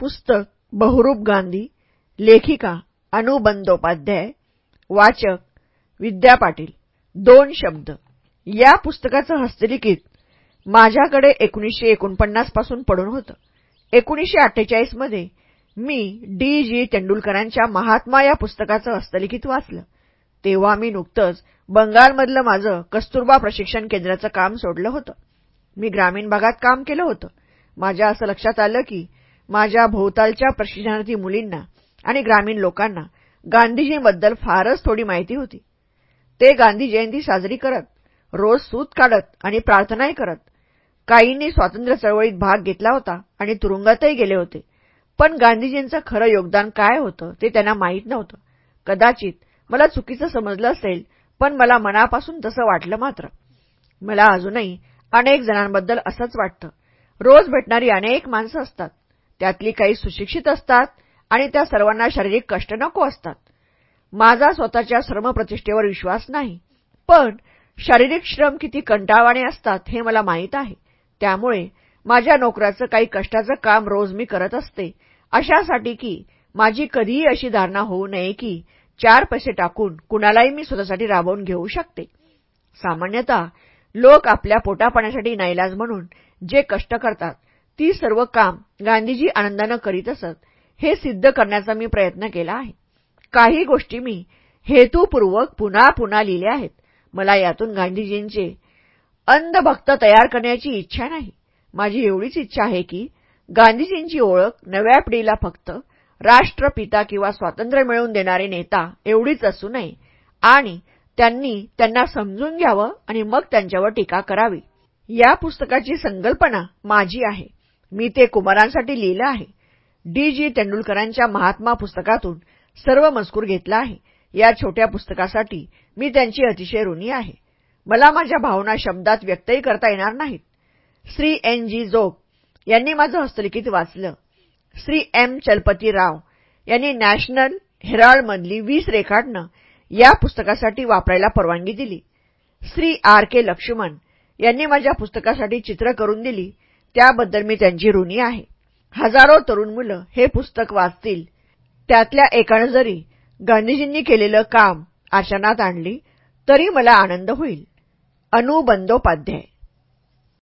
पुस्तक बहुरूप गांधी लेखिका अनु बंदोपाध्याय वाचक विद्या पाटील दोन शब्द. या पुस्तकाचं हस्तलिखित माझ्याकडे एकोणीसशे एकोणपन्नासपासून पडून होतं. एकोणीसशे अठ्ठेचाळीसमध्ये मी डी जी तेंडुलकरांच्या महात्मा या पुस्तकाचं हस्तलिखित वाचलं. तेव्हा मी नुकतंच बंगालमधलं माझं कस्तुरबा प्रशिक्षण केंद्राचं काम सोडलं होतं. मी ग्रामीण भागात काम केलं होतं. माझ्या असं लक्षात आलं की माझ्या भोवतालच्या प्रशिक्षणार्थी मुलींना आणि ग्रामीण लोकांना गांधीजींबद्दल फारच थोडी माहिती होती. ते गांधी जयंती साजरी करत रोज सूत काढत आणि प्रार्थनाही करत. काहींनी स्वातंत्र्य चळवळीत भाग घेतला होता आणि तुरुंगातही गेले होते. पण गांधीजींचं खरं योगदान काय होतं ते त्यांना माहीत नव्हतं. कदाचित मला चुकीचं समजलं असेल पण मला मनापासून तसं वाटलं मात्र. मला अजूनही अनेक जणांबद्दल असंच वाटतं. रोज भेटणारी अनेक माणसं असतात. त्यातली काही सुशिक्षित असतात आणि त्या सर्वांना शारीरिक कष्ट नको असतात. माझा स्वतःच्या श्रमप्रतिष्ठेवर विश्वास नाही. पण शारीरिक श्रम किती कंटाळवाणे असतात हे मला माहीत आहे. त्यामुळे माझ्या नोकराचं काही कष्टाचं काम रोज मी करत असते. अशासाठी की माझी कधीही अशी धारणा होऊ नये की चार पैसे टाकून कुणालाही मी स्वतःसाठी राबवून घेऊ शकते. सामान्यतः लोक आपल्या पोटापाण्यासाठी नाईलाज म्हणून जे कष्ट करतात ती सर्व काम गांधीजी आनंदानं करीत असत हे सिद्ध करण्याचा मी प्रयत्न केला आहे. काही गोष्टी मी हेतूपूर्वक पुन्हा पुन्हा लिहिल्या आहेत. मला यातून गांधीजींचे अंधभक्त तयार करण्याची इच्छा नाही. माझी एवढीच इच्छा आहे की गांधीजींची ओळख नव्या पिढीला फक्त राष्ट्रपिता किंवा स्वातंत्र्य मिळवून देणारे नेता एवढीच असू नये. आणि त्यांनी त्यांना समजून घ्यावं आणि मग त्यांच्यावर टीका करावी. या पुस्तकाची संकल्पना माझी आहे. मी ते कुमारांसाठी लिहिलं आहे. डी जी तेंडुलकरांच्या महात्मा पुस्तकातून सर्व मजकूर घेतला आहे. या छोट्या पुस्तकासाठी मी त्यांची अतिशय ऋणी आहे. मला माझ्या भावना शब्दात व्यक्तही करता येणार नाहीत. श्री एन जी जोग यांनी माझं हस्तलिखित वाचलं. श्री एम चलपती राव यांनी नॅशनल हेराल्डमधली वीस रेखाटनं या पुस्तकासाठी वापरायला परवानगी दिली. श्री आर के लक्ष्मण यांनी माझ्या पुस्तकासाठी चित्र करून दिली. त्याबद्दल मी त्यांची ऋणी आहे. हजारो तरुण मुलं हे पुस्तक वाचतील. त्यातल्या एकानं जरी गांधीजींनी केलेलं काम आचरणात आणली तरी मला आनंद होईल. अनु बंदोपाध्याय.